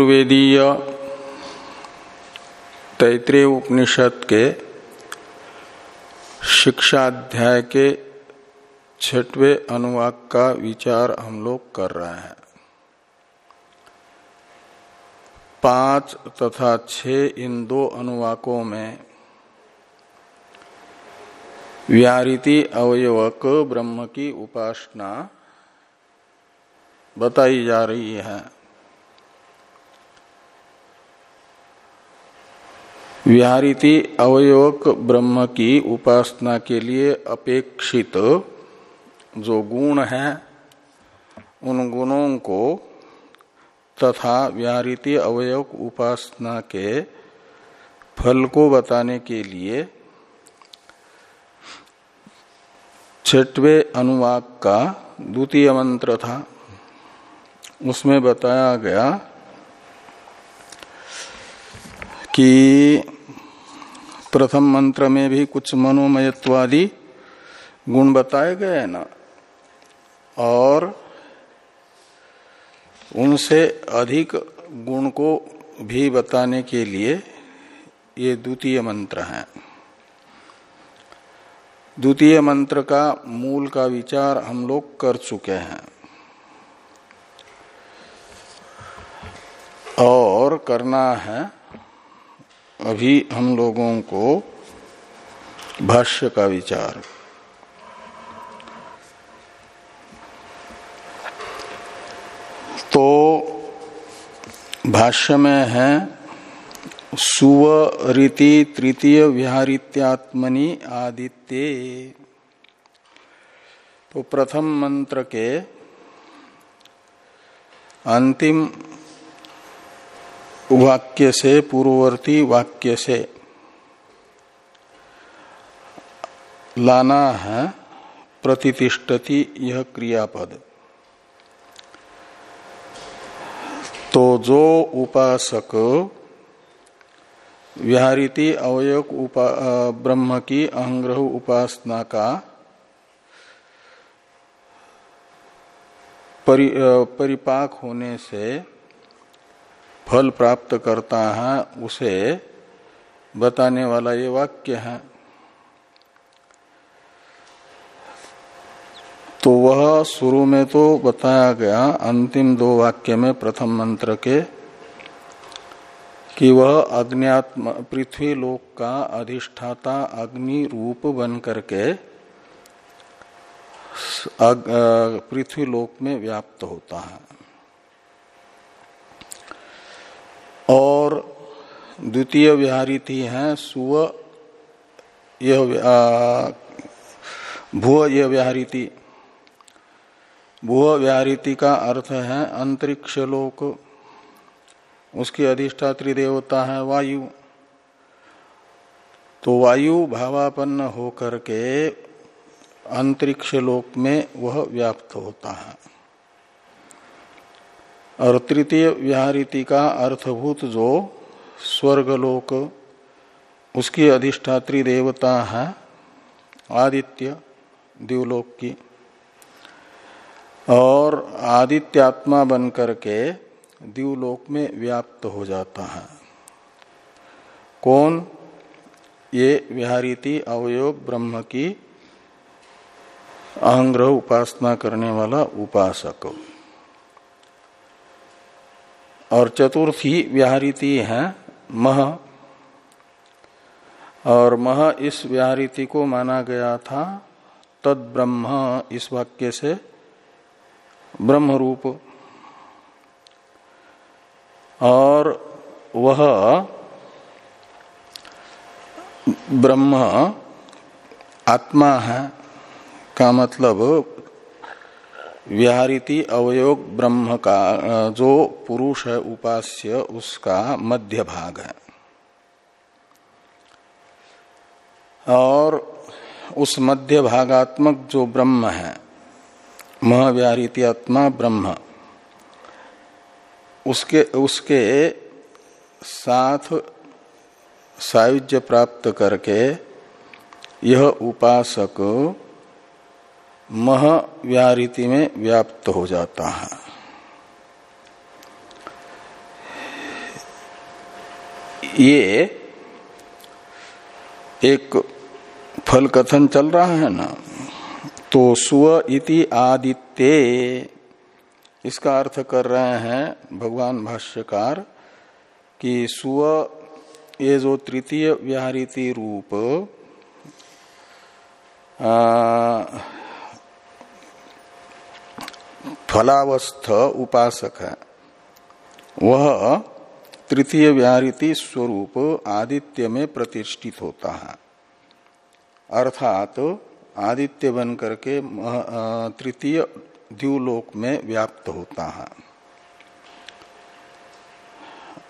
वेदीय तैतृय उपनिषद के शिक्षाध्याय के छठवे अनुवाक का विचार हम लोग कर रहे हैं। पाँच तथा छ इन दो अनुवाकों में व्यारिति अवयवक ब्रह्म की उपासना बताई जा रही है। व्याहृति अवयवक ब्रह्म की उपासना के लिए अपेक्षित जो गुण है, उन गुणों को तथा व्याहृति अवयवक उपासना के फल को बताने के लिए छठवे अनुवाक का द्वितीय मंत्र था। उसमें बताया गया कि प्रथम मंत्र में भी कुछ मनोमयत्वादी गुण बताए गए ना। और उनसे अधिक गुण को भी बताने के लिए ये द्वितीय मंत्र है। द्वितीय मंत्र का मूल का विचार हम लोग कर चुके हैं। और करना है अभी हम लोगों को भाष्य का विचार। तो भाष्य में है, सुवरीति तृतीय विहारित्यात्मनि आदित्य। तो प्रथम मंत्र के अंतिम वाक्य से पूर्ववर्ती वाक्य से। लाना है प्रतिष्ठति यह क्रियापद। तो जो उपासक विहारिति अवयव ब्रह्म की अहंग्रह उपासना का परि, परिपाक होने से फल प्राप्त करता है, उसे बताने वाला ये वाक्य है। तो वह शुरू में तो बताया गया, अंतिम दो वाक्य में प्रथम मंत्र के, कि वह अग्नियात्म, पृथ्वी लोक का अधिष्ठाता अग्नि रूप बन करके पृथ्वी लोक में व्याप्त होता है। और द्वितीय विहारिति है, सुव, यह भुव यह व्याहृति भुव व्याहृति का अर्थ है अंतरिक्ष लोक। उसकी अधिष्ठात्री देवता है वायु। तो वायु भावापन्न होकर के अंतरिक्ष लोक में वह व्याप्त होता है। और तृतीय व्याहृति का अर्थभूत जो स्वर्गलोक, उसकी अधिष्ठात्री देवता है, आदित्य दिवलोक की और आदित्यात्मा बन करके दिवलोक में व्याप्त हो जाता है। कौन? ये विहारिति अवयोग ब्रह्म की अहंग्रह उपासना करने वाला उपासक। और चतुर्थी व्याहृति है मह। और मह इस व्याहृति को माना गया था तद ब्रह्म इस वाक्य से ब्रह्म रूप और वह ब्रह्म आत्मा है, का मतलब व्याहृति अवयोग ब्रह्म का जो पुरुष है, उपास्य, उसका मध्य भाग है। और उस मध्य भागात्मक जो ब्रह्म है महाव्याहृति आत्मा ब्रह्म, उसके उसके साथ सायुज्य प्राप्त करके यह उपासक मह व्याहृति में व्याप्त हो जाता है। ये एक फल कथन चल रहा है ना? तो स्व इति आदित्य, इसका अर्थ कर रहे हैं भगवान भाष्यकार कि स्व, ये जो तृतीय व्याहृति रूप फलावस्थ उपासक है। वह तृतीय व्याहृति स्वरूप आदित्य में प्रतिष्ठित होता है। अर्थात तो आदित्य बन करके तृतीय द्यूलोक में व्याप्त होता है।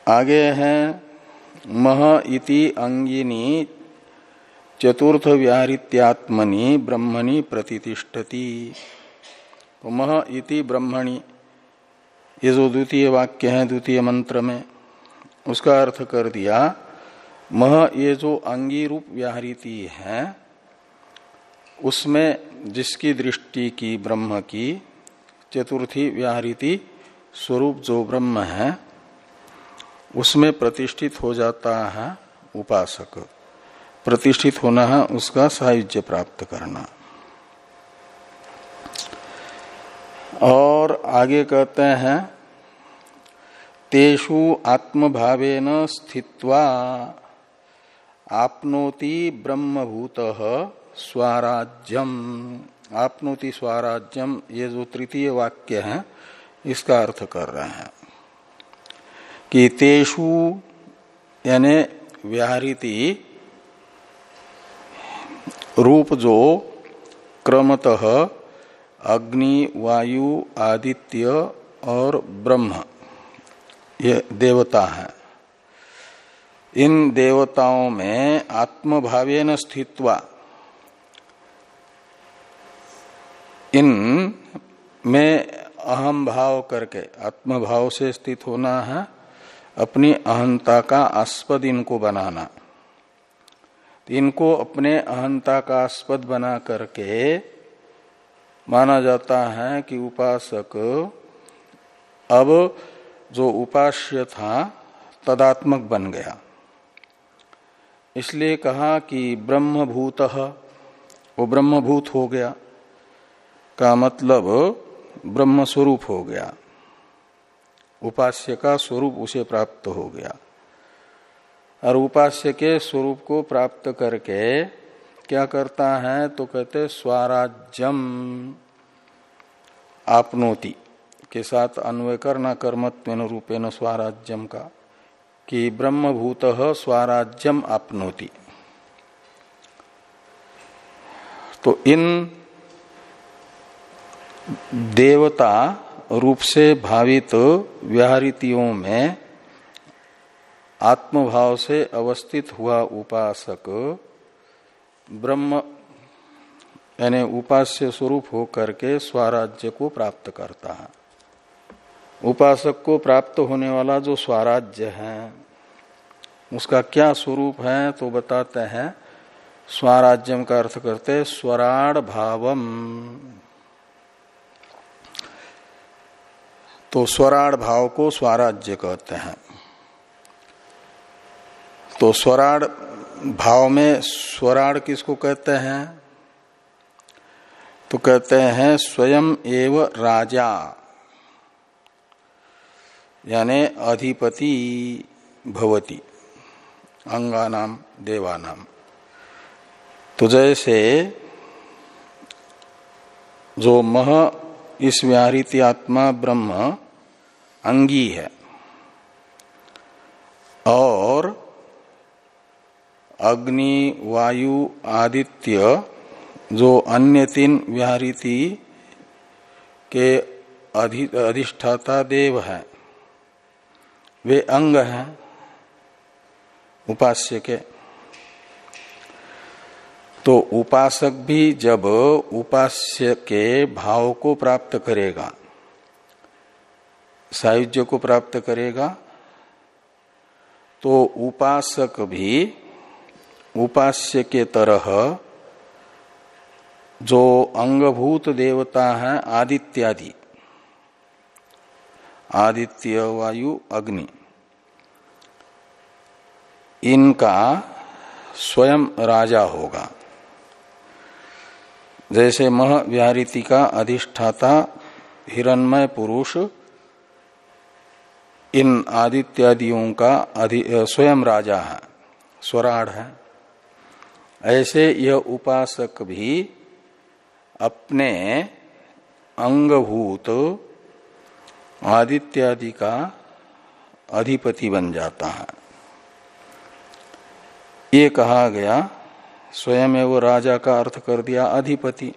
आगे है, मह इति अंगिनी चतुर्थ व्याहृत्यात्मनि ब्रह्मणि प्रतिष्ठति। तो मह इति ब्रह्मणी। ये जो द्वितीय वाक्य है, द्वितीय मंत्र में, उसका अर्थ कर दिया, मह ये जो अंगी रूप व्याहृति है, उसमें जिसकी दृष्टि की ब्रह्म की, चतुर्थी व्याहृति स्वरूप जो ब्रह्म है, उसमें प्रतिष्ठित हो जाता है उपासक। प्रतिष्ठित होना है उसका साहिज्य प्राप्त करना। और आगे कहते हैं, तेषु आत्मभावेन स्थित्वा आपनोति ब्रह्मभूत स्वराज्यम। आपनोति स्वराज्यम, ये जो तृतीय वाक्य है, इसका अर्थ कर रहे हैं कि तेषु यानी व्याहृति रूप जो क्रमतः अग्नि, वायु आदित्य और ब्रह्म। ये देवता है। इन देवताओं में आत्मभावेन स्थित्वा। इन में अहम भाव करके, आत्मभाव से स्थित होना है, अपनी अहंता का आस्पद इनको बनाना। इनको अपने अहंता का आस्पद बना करके माना जाता है कि उपासक अब जो उपास्य था, तदात्मक बन गया। इसलिए कहा कि ब्रह्मभूत, वो ब्रह्मभूत हो गया। का मतलब ब्रह्म स्वरूप हो गया। उपास्य का स्वरूप उसे प्राप्त हो गया। और उपास्य के स्वरूप को प्राप्त करके क्या करता है तो कहते स्वराज्यम आपनोति के साथ अन्वय करना कर्मत्व रूपेण स्वराज्यम का, कि ब्रह्मभूत स्वराज्यम आपनोति। तो इन देवता रूप से भावित व्याहृतियों में आत्मभाव से अवस्थित हुआ उपासक ब्रह्म यानी उपास्य स्वरूप होकर के स्वराज्य को प्राप्त करता है। उपासक को प्राप्त होने वाला जो स्वराज्य है, उसका क्या स्वरूप है तो बताते हैं। स्वराज्यम का अर्थ करते स्वराड़ भावम। तो स्वराड़ भाव को स्वराज्य कहते हैं। तो स्वराड़ भाव में स्वराड़ किसको कहते हैं? तो कहते हैं स्वयं एव राजा। यानी अधिपति भवती। अंगानाम, देवानाम। तो जैसे जो मह इस व्याहृति आत्मा ब्रह्म अंगी है, और अग्नि, वायु, आदित्य, जो अन्य तीन व्याहृति के अधिष्ठाता देव है। वे अंग हैं, उपास्य के। तो उपासक भी जब उपास्य के भाव को प्राप्त करेगा, सायुज्य को प्राप्त करेगा तो उपासक भी उपास्य के तरह जो अंगभूत देवता है, आदित्यादि। आदित्य, वायु, अग्नि। इनका स्वयं राजा होगा। जैसे मह का अधिष्ठाता, हिरणमय पुरुष, इन आदित्यादियों का स्वयं राजा है, स्वराढ़ है। ऐसे यह उपासक भी अपने अंगभूत आदित्यादि का अधिपति बन जाता है। ये कहा गया, स्वयं वो राजा का अर्थ कर दिया अधिपति,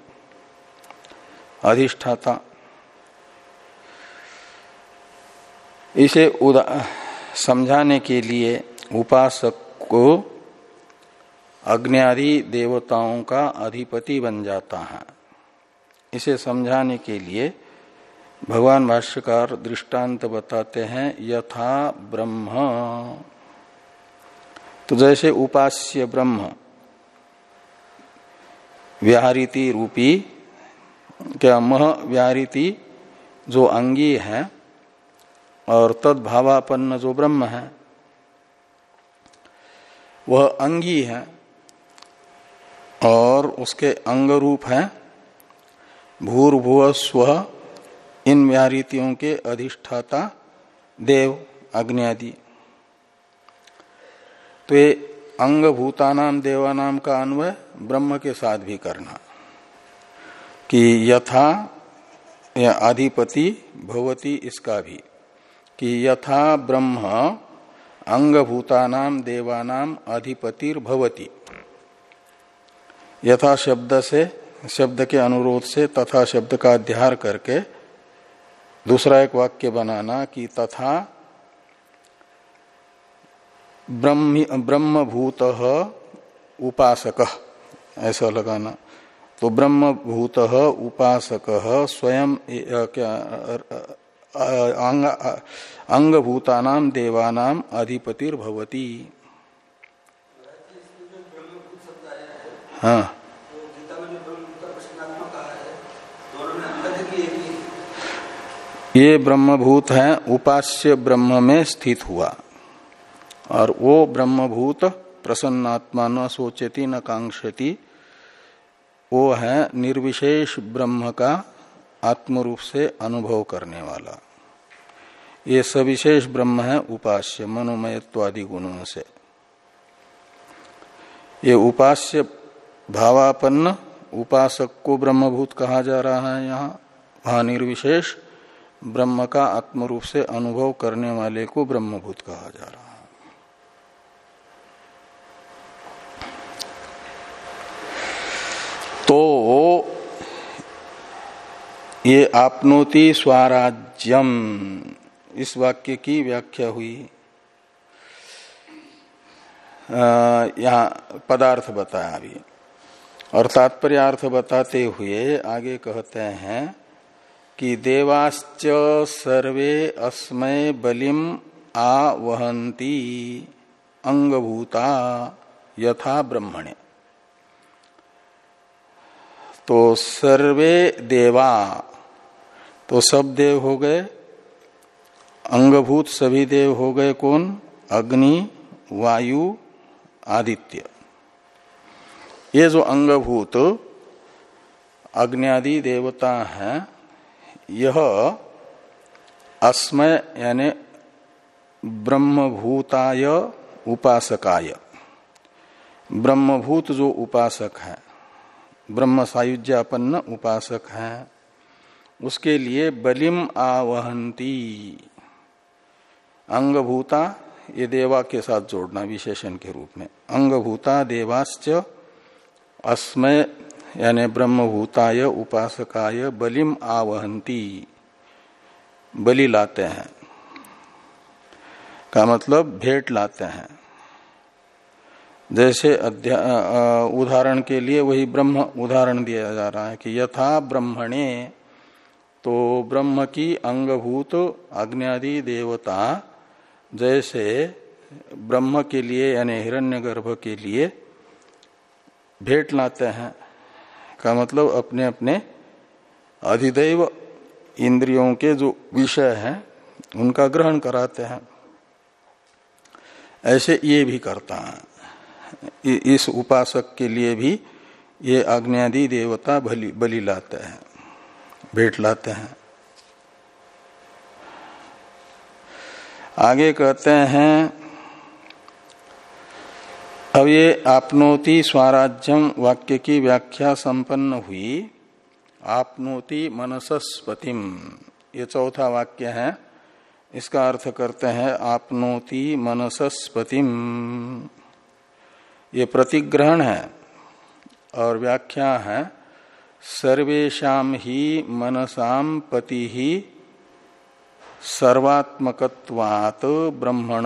अधिष्ठाता। इसे समझाने के लिए उपासक को अग्नि देवताओं का अधिपति बन जाता है। इसे समझाने के लिए भगवान भाष्यकार दृष्टांत बताते हैं, यथा ब्रह्म। तो जैसे उपास्य ब्रह्म, व्याहृति रूपी, क्या मह व्याहृति जो अंगी है और तदभावापन्न जो ब्रह्म है, वह अंगी है। और उसके अंग रूप है भूर्भुव स्व इन व्याहृतियों के अधिष्ठाता देव अग्नि आदि तो ये अंग भूतानाम देवानाम का अन्वय ब्रह्म के साथ भी करना। कि यथा या अधिपति भवती इसका भी। कि यथा ब्रह्म अंग भूतानाम देवानाम अधिपतिर भवती यथा शब्द से, शब्द के अनुरोध से, तथा शब्द का अध्यार करके दूसरा एक वाक्य बनाना कि तथा ब्रह्म भूत उपासक। ऐसा लगाना। तो ब्रह्म भूत उपासक स्वयं क्या अंग भूतानाम देवानाम अधिपतिर्भवती। हाँ। ये ब्रह्मभूत है, उपास्य ब्रह्म में स्थित हुआ। और वो ब्रह्मभूत प्रसन्नात्मा न सोचती, न कांक्षती, वो है निर्विशेष ब्रह्म का आत्मरूप से अनुभव करने वाला। ये सविशेष ब्रह्म है, उपास्य, मनोमयत्वादि गुणों से। ये उपास्य भावापन्न उपासक को ब्रह्मभूत कहा जा रहा है यहाँ। वहाँ निर्विशेष ब्रह्म का आत्म रूप से अनुभव करने वाले को ब्रह्मभूत कहा जा रहा है। तो ये आपनोति स्वराज्यम, इस वाक्य की व्याख्या हुई। यहाँ पदार्थ बताया अभी। और तात्पर्य अर्थ बताते हुए आगे कहते हैं कि देवाश्च सर्वे अस्मय बलिम आवहंती अंगभूता यथा ब्रह्मणे। तो सर्वे देवा तो सब देव हो गए। अंगभूत सभी देव हो गए कौन? अग्नि, वायु, आदित्य। ये जो अंगभूत अग्नि देवता है, यह अस्मय यानी ब्रह्मभूताय उपासकाय। ब्रह्मभूत जो उपासक है ब्रह्म सायुज्यापन्न उपासक है, उसके लिए बलिम आवहंती। अंगभूता ये देवा के साथ जोड़ना विशेषण के रूप में। अंगभूता देवाश्च अस्मय यानी ब्रह्मभूताय उपासकाय बलिम आवहंती बलि लाते हैं। का मतलब भेंट लाते हैं। जैसे उदाहरण के लिए वही ब्रह्म उदाहरण दिया जा रहा है कि यथा ब्रह्मणे तो ब्रह्म की अंगभूत अग्नि देवता जैसे ब्रह्म के लिए यानी हिरण्यगर्भ के लिए भेंट लाते हैं। का मतलब अपने अपने अधिदैव इंद्रियों के जो विषय हैं, उनका ग्रहण कराते हैं। ऐसे ये भी करता है। इस उपासक के लिए भी ये अग्नि देवता बलि बलि लाते हैं, भेंट लाते हैं। आगे कहते हैं अब ये आपनोति स्वराज्यम वाक्य की व्याख्या संपन्न हुई। आपनोति मनसस्पतिम ये चौथा वाक्य है। इसका अर्थ करते हैं आपनोति मनसस्पतिम ये प्रतिग्रहण है और व्याख्या है सर्वेशा ही मनसाम पति ही सर्वात्मकवात ब्रह्मण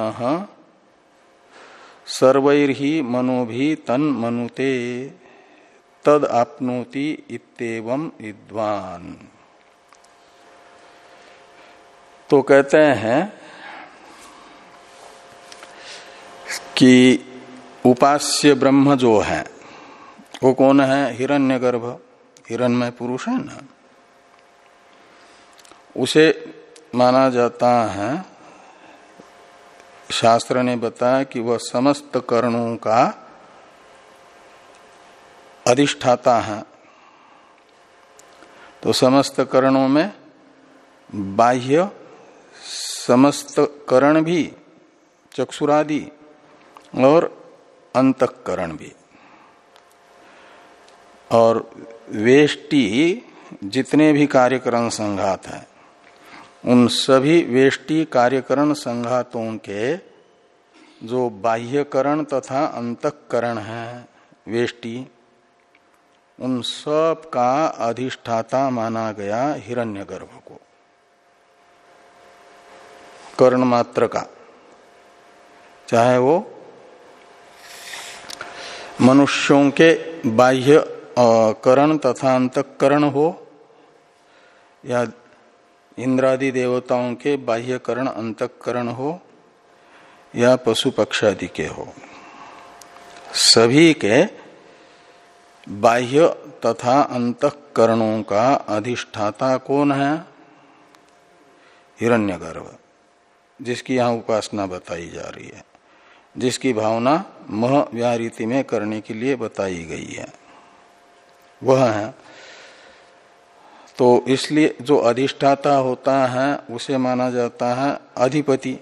सर्वैर्हि मनोभि तन मनुते, तद आपनोति विद्वान। तो कहते हैं कि उपास्य ब्रह्म जो है, वो कौन है? हिरण्यगर्भ। हिरणमय पुरुष है ना? उसे माना जाता है शास्त्र ने बताया कि वह समस्त कर्णों का अधिष्ठाता है। तो समस्त करणों में बाह्य समस्त करण भी, चक्षुरादि और अंतकरण भी। और वेष्टि जितने भी कार्यकरण संघात हैं उन सभी वेष्टि कार्यकरण संघातों के जो बाह्यकरण तथा अंतकरण है, वेष्टि, उन सब का अधिष्ठाता माना गया हिरण्यगर्भ को। कर्ण मात्र का। चाहे वो मनुष्यों के बाह्य करण तथा अंतकरण हो, या इंद्रादि देवताओं के बाह्यकरण, अंतकरण हो या पशु पक्षादि के हो। सभी के बाह्य तथा अंतकरणों का अधिष्ठाता कौन है? हिरण्यगर्भ, जिसकी यहाँ उपासना बताई जा रही है, जिसकी भावना मह व्यारीति में करने के लिए बताई गई है। वह है तो इसलिए जो अधिष्ठाता होता है, उसे माना जाता है अधिपति,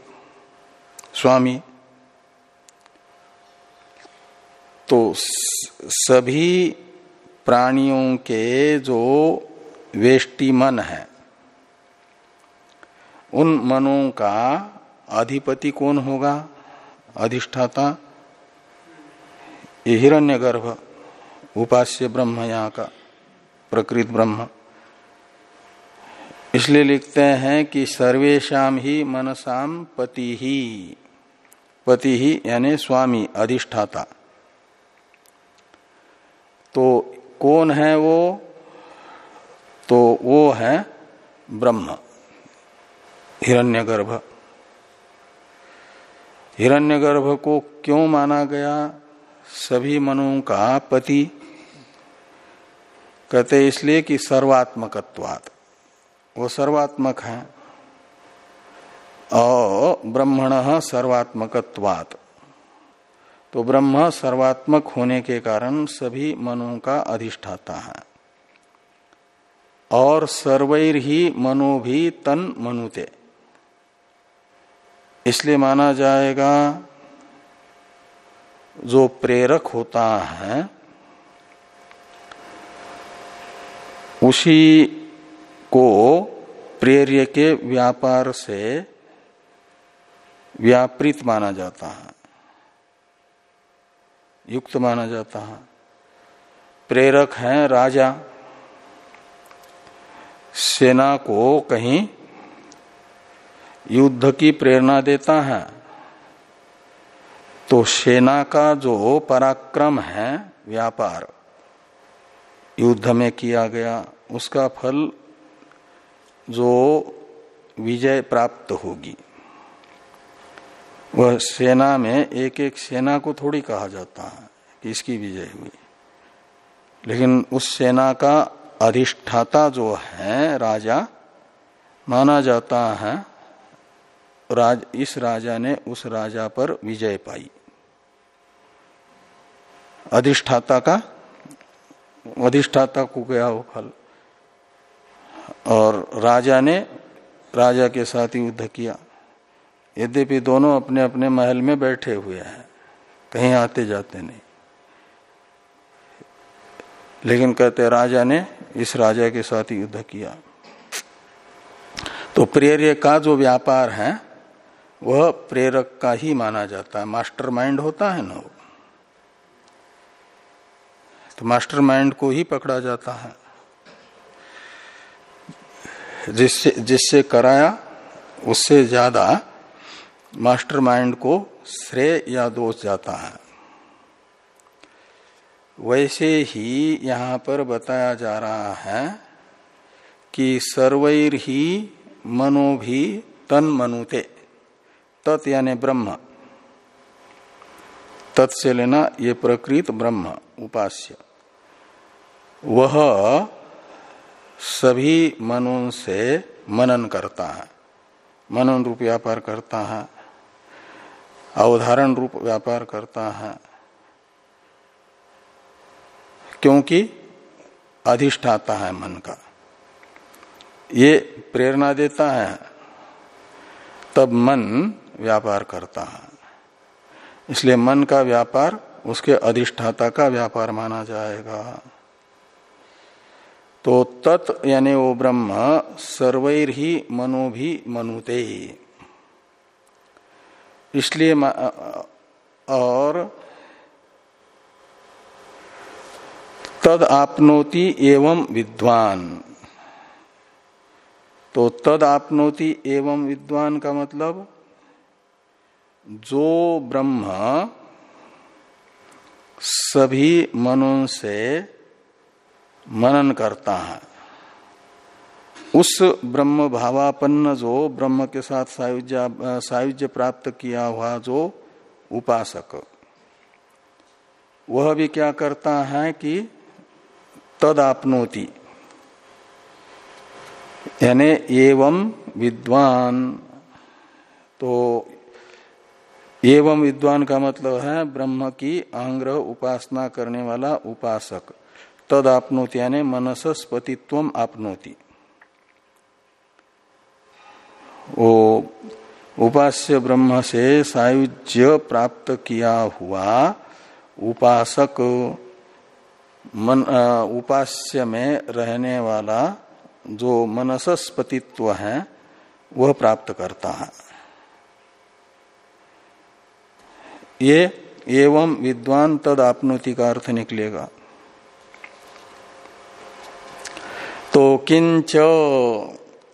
स्वामी। तो सभी प्राणियों के जो वेष्टि मन है, उन मनों का अधिपति कौन होगा? अधिष्ठाता। हिरण्य गर्भ उपास्य ब्रह्म यहाँ का, प्रकृत ब्रह्म। इसलिए लिखते हैं कि सर्वेशा ही मनसाम पति। ही पति ही यानी स्वामी, अधिष्ठाता। तो कौन है वो? तो वो है ब्रह्म, हिरण्यगर्भ। हिरण्यगर्भ को क्यों माना गया? सभी मनों का पति। कहते इसलिए कि सर्वात्मकत्वात्। वो सर्वात्मक है। और ब्रह्मण सर्वात्मकत्वात्। तो ब्रह्म सर्वात्मक होने के कारण सभी मनों का अधिष्ठाता है। और सर्वैर ही मनो भी तन मनुते। इसलिए माना जाएगा, जो प्रेरक होता है, उसी को प्रेर्य के व्यापार से व्यापृत माना जाता है। युक्त माना जाता है। प्रेरक है राजा। सेना को कहीं युद्ध की प्रेरणा देता है। तो सेना का जो पराक्रम है, व्यापार, युद्ध में किया गया, उसका फल जो विजय प्राप्त होगी। वह सेना में एक एक सेना को थोड़ी कहा जाता है कि इसकी विजय हुई। लेकिन उस सेना का अधिष्ठाता जो है राजा, माना जाता है, राज, इस राजा ने उस राजा पर विजय पाई। अधिष्ठाता का, अधिष्ठाता को गया वो फल और राजा ने राजा के साथ युद्ध किया। यद्यपि दोनों अपने अपने महल में बैठे हुए हैं, कहीं आते जाते नहीं। लेकिन कहते राजा ने इस राजा के साथ युद्ध किया। तो प्रेर्य का जो व्यापार है, वह प्रेरक का ही माना जाता है। मास्टर माइंड होता है ना वो। तो मास्टर माइंड को ही पकड़ा जाता है। जिससे जिससे कराया, उससे ज़्यादा मास्टर माइंड को श्रेय या दोष जाता है। वैसे ही यहाँ पर बताया जा रहा है कि सर्वैर ही मनो भी तन मनुते, तत् यानी ब्रह्म। तत् से लेना ये प्रकृत ब्रह्म, उपास्य। वह सभी मनों से मनन करता है। मनन रूप व्यापार करता है। अवधारण रूप व्यापार करता है। क्योंकि अधिष्ठाता है मन का। ये प्रेरणा देता है। तब मन व्यापार करता है। इसलिए मन का व्यापार उसके अधिष्ठाता का व्यापार माना जाएगा। तो तत् यानी वो ब्रह्म सर्वैर ही मनो भी मनुते इसलिए और तद आपनोति एवं विद्वान। तो तद आपनोति एवं विद्वान का मतलब जो ब्रह्म सभी मनों से मनन करता है। उस ब्रह्म भावापन्न जो ब्रह्म के साथ सायुज्य सायुज्य प्राप्त किया हुआ जो उपासक, वह भी क्या करता है कि तद आपनोति यानी एवं विद्वान। तो एवं विद्वान का मतलब है ब्रह्म की आंग्रह उपासना करने वाला उपासक। तद आपनोति यानी मनसस्पतित्व आपनोति। वो उपास्य ब्रह्म से सायुज्य प्राप्त किया हुआ उपासक मन उपास्य में रहने वाला जो मनसस्पतित्व है, वह प्राप्त करता है। ये एवं विद्वान तद आपनोति का अर्थ निकलेगा। तो किंच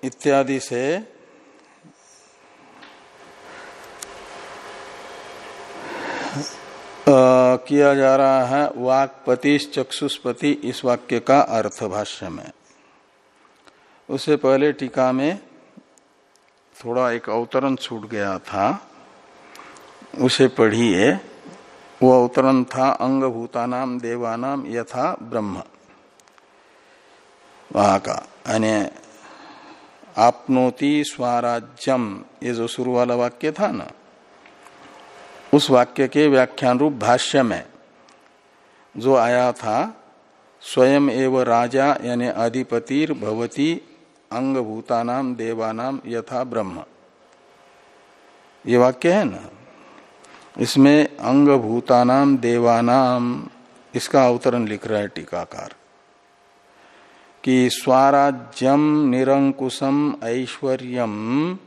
इत्यादि से आ, किया जा रहा है वाक्पति चक्षुष्पति इस वाक्य का अर्थ भाष्य में। उससे पहले टीका में थोड़ा एक अवतरण छूट गया था। उसे पढ़िए। वो अवतरण था अंग अंगभूतानाम देवानाम यथा ब्रह्म। वहाँ का यानी आपनोति स्वराज्यम, ये जो शुरू वाला वाक्य था ना, उस वाक्य के व्याख्यान रूप भाष्य में जो आया था, स्वयं एवं राजा, यानी अधिपतिर भवती अंगभूतानाम देवानाम यथा ब्रह्म। ये वाक्य है ना? इसमें अंगभूतानाम देवानाम इसका अवतरण लिख रहा है टीकाकार। कि स्वराज्यम निरंकुशम ऐश्वर्यम,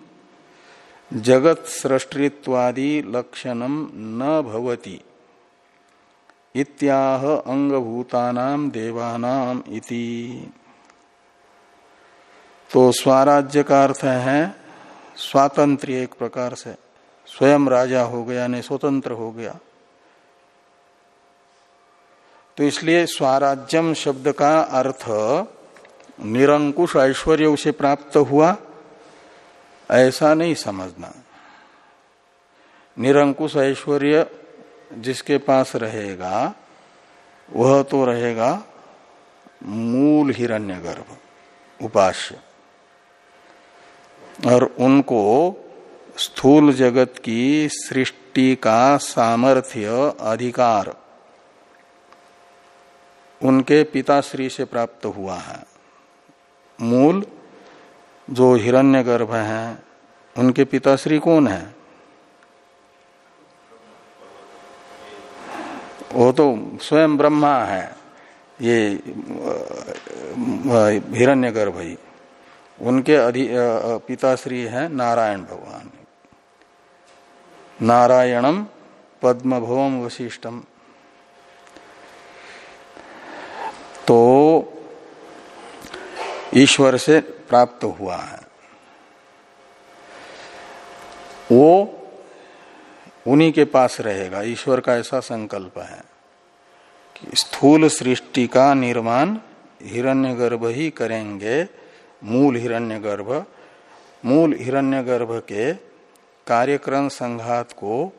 जगत सृष्टित्वादि लक्षणम न भवति। इत्याह अंगभूतानाम देवानाम इति। तो स्वराज्य का अर्थ है स्वातंत्र एक प्रकार से। स्वयं राजा हो गया ने स्वतंत्र हो गया। तो इसलिए स्वराज्यम शब्द का अर्थ निरंकुश ऐश्वर्य उसे प्राप्त हुआ, ऐसा नहीं समझना। निरंकुश ऐश्वर्य जिसके पास रहेगा, वह तो रहेगा मूल हिरण्यगर्भ, उपास्य। और उनको स्थूल जगत की सृष्टि का सामर्थ्य अधिकार उनके पिताश्री से प्राप्त हुआ है। मूल जो हिरण्यगर्भ हैं, उनके पिताश्री कौन है? वो तो स्वयं ब्रह्मा है, ये हिरण्यगर्भ ही। उनके अधि पिताश्री है नारायण भगवान। नारायणम पद्मभवम वशिष्ठम तो ईश्वर से प्राप्त हुआ है। वो उन्हीं के पास रहेगा। ईश्वर का ऐसा संकल्प है कि स्थूल सृष्टि का निर्माण हिरण्यगर्भ ही करेंगे। मूल हिरण्यगर्भ मूल हिरण्यगर्भ के कार्यक्रम संघात को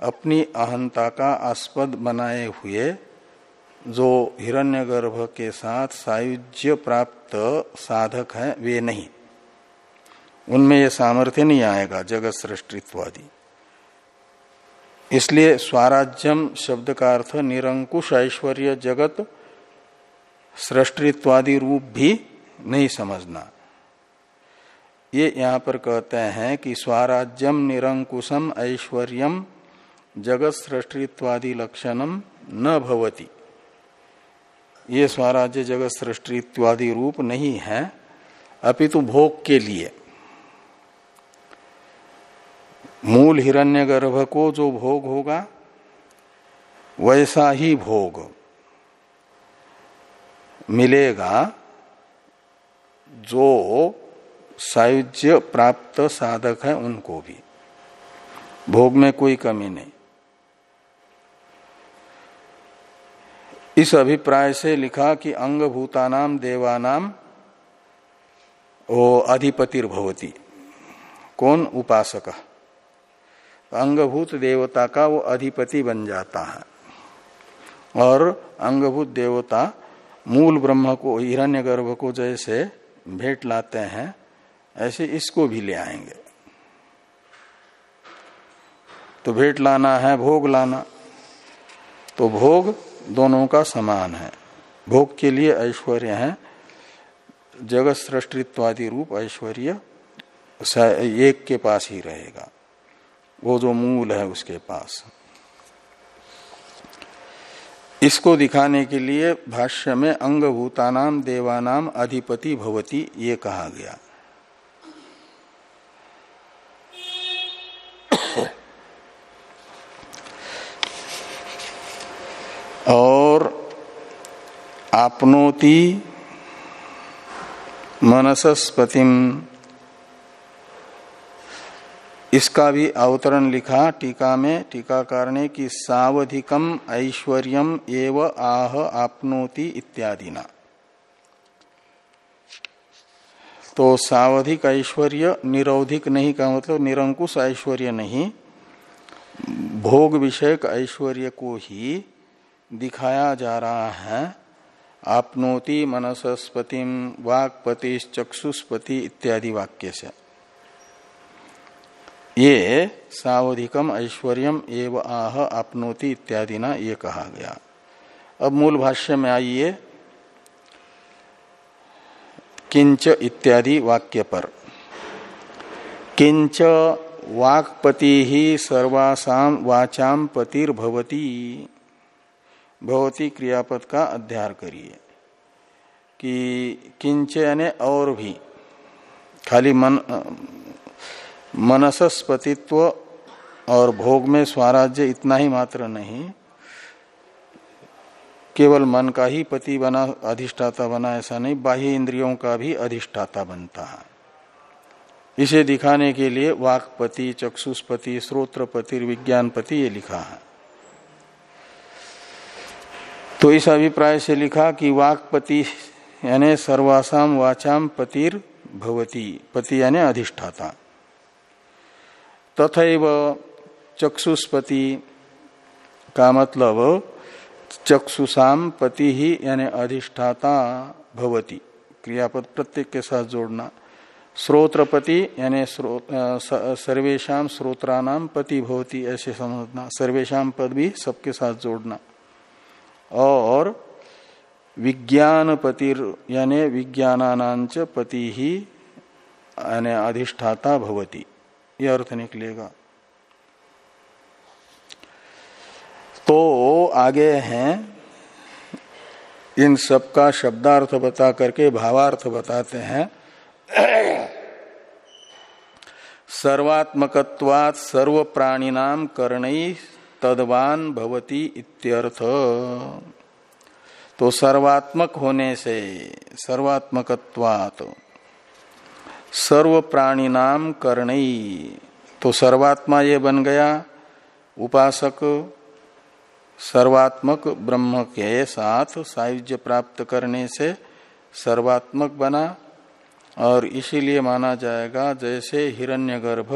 अपनी अहंता का आस्पद बनाए हुए जो हिरण्यगर्भ के साथ सायुज्य प्राप्त साधक है, वे नहीं। उनमें यह सामर्थ्य नहीं आएगा जगत सृष्टित्वादि इसलिए स्वराज्यम शब्द का अर्थ निरंकुश ऐश्वर्य जगत सृष्टित्वादि रूप भी नहीं समझना। ये यहाँ पर कहते हैं कि स्वराज्यम निरंकुशम ऐश्वर्यम जगत सृष्टित्वादि लक्षणम न भवती। ये स्वराज्य जगत सृष्टित्वादि रूप नहीं है, अपितु भोग के लिए। मूल हिरण्यगर्भ को जो भोग होगा, वैसा ही भोग मिलेगा जो सायुज्य प्राप्त साधक है उनको भी। भोग में कोई कमी नहीं। इस अभिप्राय से लिखा कि अंग भूतानाम देवानाम वो अधिपतिर्भवती। कौन उपासक? अंगभूत देवता का वो अधिपति बन जाता है। और अंगभूत देवता मूल ब्रह्म को, हिरण्यगर्भ को जैसे भेंट लाते हैं, ऐसे इसको भी ले आएँगे। तो भेंट लाना है, भोग लाना। तो भोग दोनों का समान है। भोग के लिए ऐश्वर्य है। जगत सृष्टित्वादि रूप ऐश्वर्य एक के पास ही रहेगा। वो जो मूल है उसके पास। इसको दिखाने के लिए भाष्य में अंग अंगभूतानाम देवानाम अधिपति भवती ये कहा गया। और आपनोति मनसस्पतिम। इसका भी अवतरण लिखा, टीका में टीकाकार ने कि सावधिकम, ऐश्वर्यम एव आह आपनोति इत्यादि ना तो सावधिक ऐश्वर्य निरोधिक नहीं का मतलब निरंकुश ऐश्वर्य नहीं। भोग विषयक ऐश्वर्य को ही दिखाया जा रहा है। आपनोति मनसस्पतिम वाक्पति चक्षुष्पति इत्यादि वाक्य से। ये सावधिकम ऐश्वर्यम एव आह आपनोति इत्यादि ना ये कहा गया। अब मूल भाष्य में आइए। किंच इत्यादि वाक्य पर। किंच वाक्पति ही सर्वासाम वाचाम पतिर्भवती। भवती क्रियापद का अध्यार करिए। कि किंच यानी और भी, खाली मन, मनसस्पतित्व और भोग में स्वराज्य इतना ही मात्र नहीं, केवल मन का ही पति बना, अधिष्ठाता बना, ऐसा नहीं, बाह्य इंद्रियों का भी अधिष्ठाता बनता है। इसे दिखाने के लिए वाकपति, चक्षुष्पति श्रोत्रपति विज्ञानपति ये लिखा है। तो इस अभिप्राय से लिखा कि वाकपति यानी सर्वासाम वाचाम पतिर भवती। पति यानी अधिष्ठाता। तथैव चक्षुष्पति का मतलब चक्षुषाम पति ही यानी अधिष्ठाता भवती। क्रियापद प्रत्येक के साथ जोड़ना। श्रोत्रपति यानी सर्वेशा श्रोत्राणाम पति भवती ऐसे समझना। सर्वेशा पद भी सबके साथ जोड़ना। और विज्ञान पतिर यानी विज्ञानानांच पति ही यानी अधिष्ठाता भवती। ये अर्थ निकलेगा। तो आगे हैं, इन सब का शब्दार्थ बता करके भावार्थ बताते हैं। सर्वात्मकत्वात् सर्व प्राणिनाम कर्णई तदवान भवती इत्यर्थ। तो सर्वात्मक होने से, सर्वात्मकत्वात् सर्व प्राणी नाम कर्णई तो सर्वात्मा ये बन गया, उपासक, सर्वात्मक ब्रह्म के साथ सायुज्य प्राप्त करने से सर्वात्मक बना, और इसीलिए माना जाएगा जैसे हिरण्यगर्भ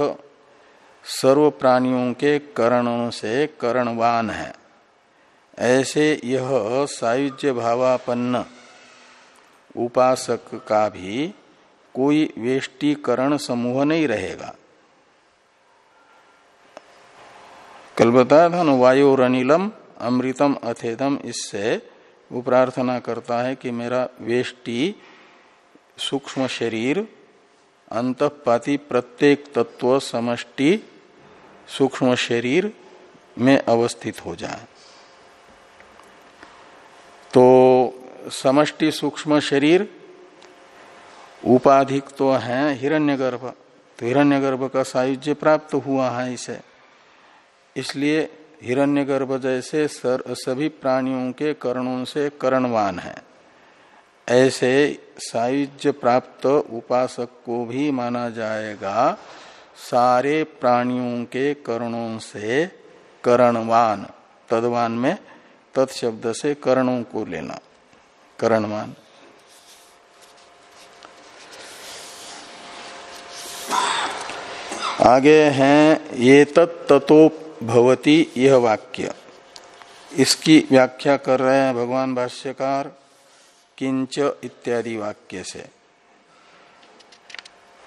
सर्व प्राणियों के करणों से करणवान है। ऐसे यह सायुज्य भावापन्न उपासक का भी कोई वेष्टीकरण समूह नहीं रहेगा। कल बताया था ना वायु और अनिलम अमृतम अथेदम इससे वो प्रार्थना करता है कि मेरा वेष्टि, सूक्ष्म शरीर, अंतपाती प्रत्येक तत्व समष्टि सूक्ष्म शरीर में अवस्थित हो जाए। तो समष्टि सूक्ष्म शरीर उपाधिक तो है हिरण्यगर्भ। तो हिरण्यगर्भ का सायुज्य प्राप्त हुआ है इसे। इसलिए हिरण्यगर्भ जैसे सर, सभी प्राणियों के कर्णों से कर्णवान है। ऐसे सायुज्य प्राप्त उपासक को भी माना जाएगा सारे प्राणियों के कर्णों से करणवान। तदवान में तत्शब्द से कर्णों को लेना। करणवान। आगे हैं ये तत्तो भवती यह वाक्य। इसकी व्याख्या कर रहे हैं भगवान भाष्यकार किंच इत्यादि वाक्य से।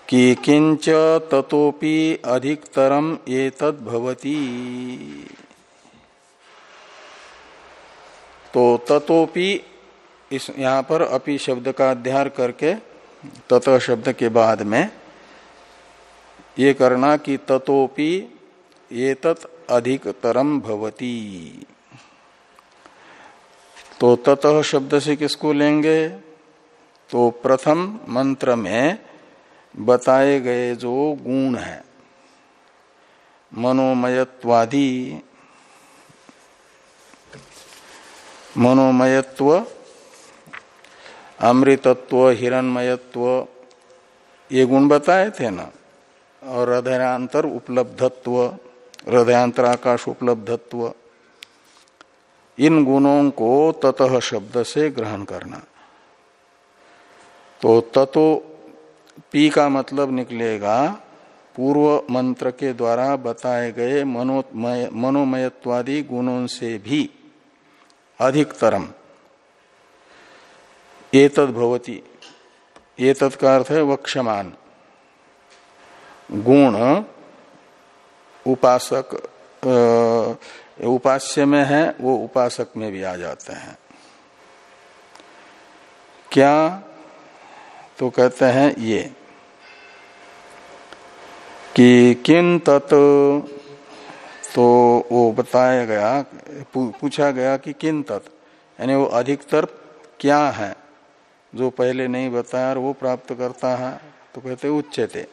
कि किंच ततोपि अधिकतरम ये तो ततोपि इस यहाँ पर अपि शब्द का अध्यार करके, तत शब्द के बाद में ये करना कि ततोपि ये तत् अधिकतरम भवती। तो ततः शब्द से किसको लेंगे? तो प्रथम मंत्र में बताए गए जो गुण है। मनोमयत्वादी। मनोमयत्व, अमृतत्व, हिरणमयत्व, ये गुण बताए थे ना? और हृदयांतर उपलब्धत्व हृदयांतर आकाश उपलब्धत्व, इन गुणों को ततः शब्द से ग्रहण करना। तो ततो पी का मतलब निकलेगा, पूर्व मंत्र के द्वारा बताए गए मनोमय मनोमयत्वादी गुणों से भी अधिकतरम। एतद भवती। एतद का अर्थ है वक्षमान गुण उपासक उपास्य में है, वो उपासक में भी आ जाते हैं। क्या तो कहते हैं ये, कि किन तत् तो वो बताया गया पूछा गया कि किन तत्, यानी वो अधिकतर क्या है, जो पहले नहीं बताया और वो प्राप्त करता है तो कहते उच्चते।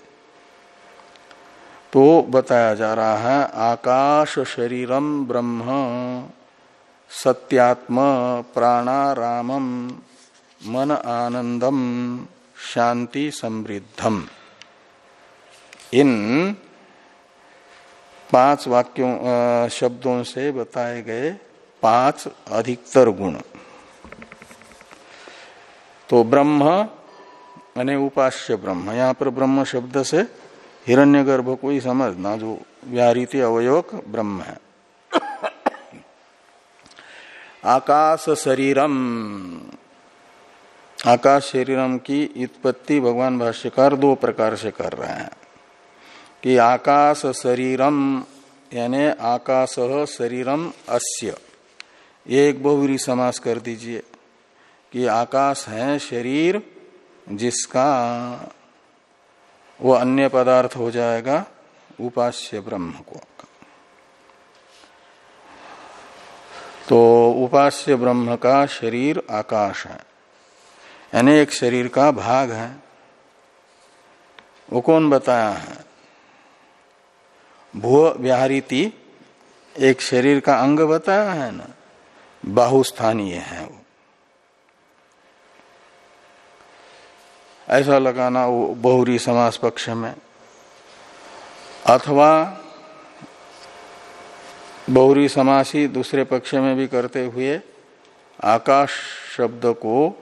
तो बताया जा रहा है, आकाश शरीरम ब्रह्म, सत्यात्म प्राणारामम, मन आनंदम शांति समृद्धम। इन पाँच वाक्यों शब्दों से बताए गए पाँच अधिकतर गुण। तो ब्रह्म यानी उपास्य ब्रह्म। यहाँ पर ब्रह्म शब्द से हिरण्यगर्भ को ही समझना, जो व्याहृति अवयोग ब्रह्म है। आकाश शरीरम। आकाश शरीरम की उत्पत्ति भगवान भाष्यकार दो प्रकार से कर रहे हैं कि आकाश शरीरम, यानी आकाश शरीरम अस्य। एक बहुरी समास कर दीजिए कि आकाश है शरीर जिसका वो अन्य पदार्थ हो जाएगा उपास्य ब्रह्म को। तो उपास्य ब्रह्म का शरीर आकाश है। यानी एक शरीर का भाग है। वो कौन बताया है? भू व्याहरीति, एक शरीर का अंग बताया है ना? बाहुस्थानीय है वो। ऐसा लगाना वो बहुरी समास पक्ष में। अथवा बहुरी समासी दूसरे पक्ष में भी करते हुए आकाश शब्द को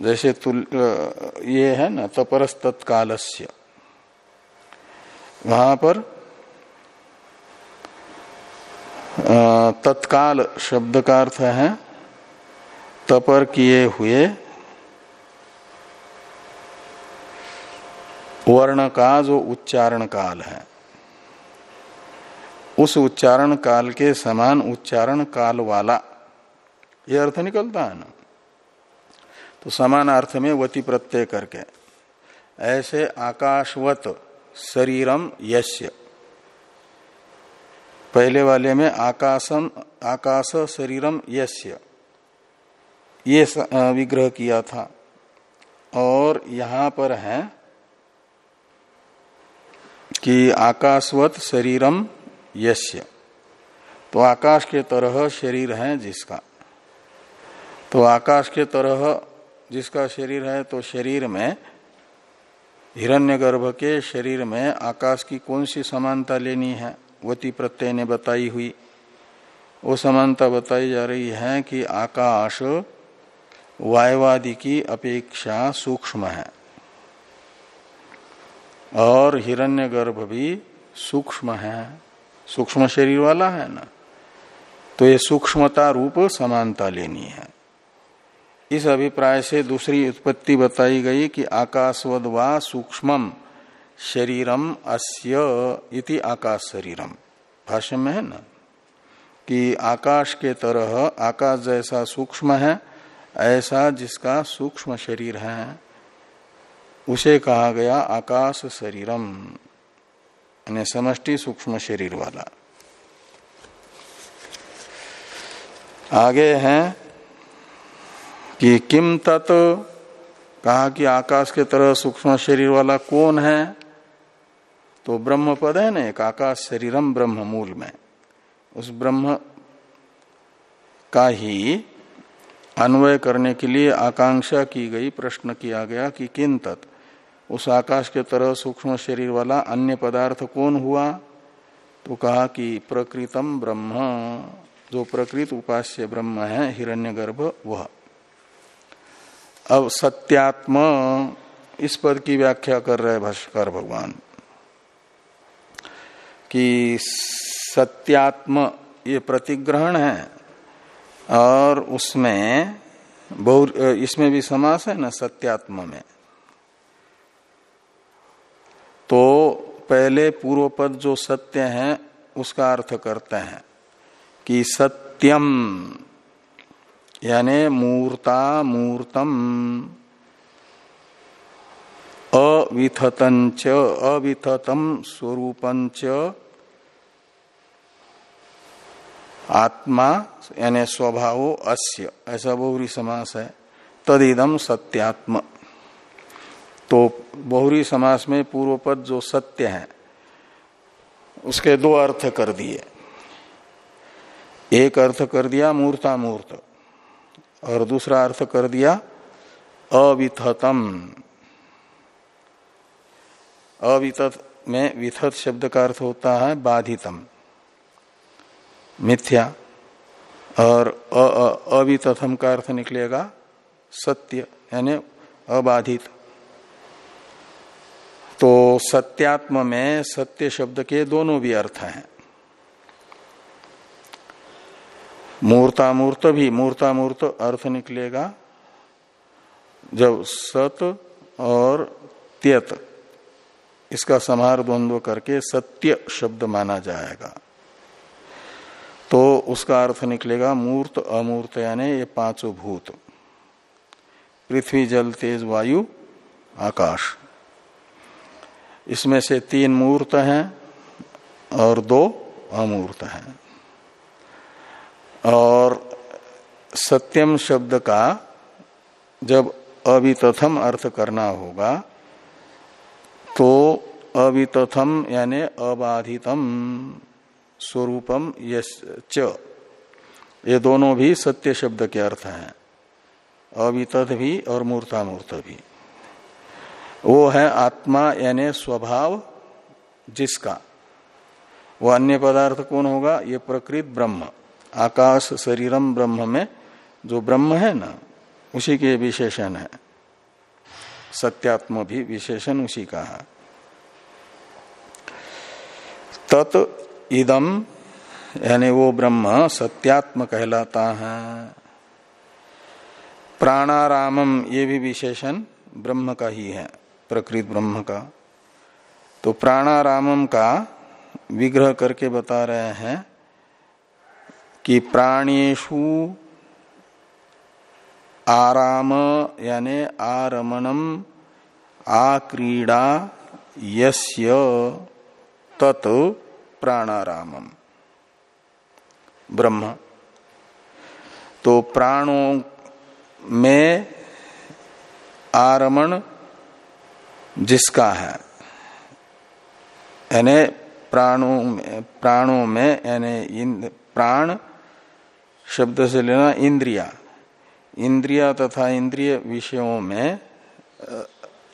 जैसे ये है ना तपरस तत्कालस्य वहाँ पर तत्काल शब्द का अर्थ है, तपर किए हुए, वर्ण का जो उच्चारण काल है। उस उच्चारण काल के समान उच्चारण काल वाला, ये अर्थ निकलता है ना। तो समान अर्थ में वती प्रत्यय करके। ऐसे आकाशवत शरीरम यश्य पहले वाले में आकाशम, आकाश शरीरम यश्य ये विग्रह किया था। और यहाँ पर है कि आकाशवत शरीरम यश्य तो आकाश के तरह शरीर है जिसका। तो आकाश के तरह जिसका शरीर है तो शरीर में, हिरण्यगर्भ के शरीर में आकाश की कौन सी समानता लेनी है वती प्रत्यय ने बताई हुई। वो समानता बताई जा रही है कि आकाश वायवादि की अपेक्षा सूक्ष्म है। और हिरण्यगर्भ भी सूक्ष्म है। सूक्ष्म शरीर वाला है ना? तो ये सूक्ष्मता रूप समानता लेनी है। इस अभिप्राय से दूसरी उत्पत्ति बताई गई कि आकाशवद वा सूक्ष्म शरीरम अस्य इति आकाश शरीरम भाष्य में है ना? कि आकाश के तरह आकाश जैसा सूक्ष्म है, ऐसा जिसका सूक्ष्म शरीर है। उसे कहा गया आकाश शरीरम यानी समष्टि सूक्ष्म शरीर वाला। आगे हैं कि किम तत्? कहा कि आकाश के तरह सूक्ष्म शरीर वाला कौन है? तो ब्रह्म पद है ना, एक आकाश शरीरम ब्रह्म मूल में। उस ब्रह्म का ही अन्वय करने के लिए आकांक्षा की गई, प्रश्न किया गया कि किन तत्? उस आकाश के तरह सूक्ष्म शरीर वाला अन्य पदार्थ कौन हुआ? तो कहा कि प्रकृतम ब्रह्म। जो प्रकृत उपास्य ब्रह्म है, हिरण्यगर्भ वह। अब सत्यात्म इस पद की व्याख्या कर रहे भाष्कर भगवान, कि सत्यात्म ये प्रतिग्रहण है और उसमें बहु इसमें भी समास है ना सत्यात्म में। तो पहले पूर्व पद जो सत्य है उसका अर्थ करते हैं कि सत्यम यानी मूर्ता मूर्तम। अविथतंच अविथतम स्वरूपंच आत्मा, यानी स्वभाव अस्य, ऐसा बहुरी समास है। तदिदम सत्यात्म। तो बहुरी समास में पूर्व पद जो सत्य है, उसके दो अर्थ कर दिए। एक अर्थ कर दिया मूर्ता मूर्त। और दूसरा अर्थ कर दिया अविथतम अविथत में विथत शब्द का अर्थ होता है बाधितम। मिथ्या। और अवितथम का अर्थ निकलेगा सत्य, यानी अबाधित। तो सत्यात्म में सत्य शब्द के दोनों भी अर्थ हैं। मूर्तामूर्त भी, मूर्तामूर्त अर्थ निकलेगा। जब सत और त्यत, इसका समार द्वंद्व करके सत्य शब्द माना जाएगा। तो उसका अर्थ निकलेगा मूर्त, अमूर्त, यानी ये पाँचों भूत। पृथ्वी, जल, तेज, वायु, आकाश। इसमें से तीन मूर्त हैं और दो अमूर्त हैं। और सत्यम शब्द का जब अवितथम अर्थ करना होगा तो अवितथम यानी अबाधितम स्वरूपम ये दोनों भी सत्य शब्द के अर्थ हैं। अवितथ भी और मूर्तामूर्त भी। वो है आत्मा यानी स्वभाव जिसका। वो अन्य पदार्थ कौन होगा? ये प्रकृत ब्रह्म। आकाश शरीरम ब्रह्म में जो ब्रह्म है ना, उसी के विशेषण है। सत्यात्म भी विशेषण उसी का है। तत् इदम यानी वो ब्रह्म सत्यात्म कहलाता है। प्राणारामम ये भी विशेषण ब्रह्म का ही है, प्रकृत ब्रह्म का। तो प्राणारामम का विग्रह करके बता रहे हैं कि प्राणेशु आराम, यानी आरमणम आक्रीड़ा यस्य तत् प्राणारामम। ब्रह्म। तो प्राणों में आरमण जिसका है, यानी प्राणों में प्राणों में, यानी इन प्राण शब्द से लेना इंद्रिया। इंद्रिया तथा इंद्रिय विषयों में